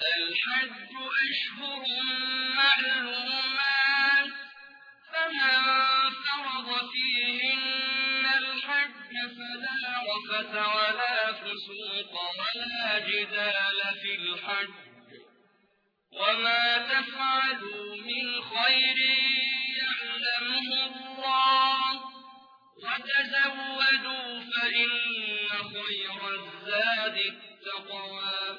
الحج أشهر معلومات فمن فرض فيهن الحج فلا رفث ولا فسوق ولا جدال في الحج. وما تفعلوا من خير يعلمه الله وتزودوا فإن خير الزاد التقوى.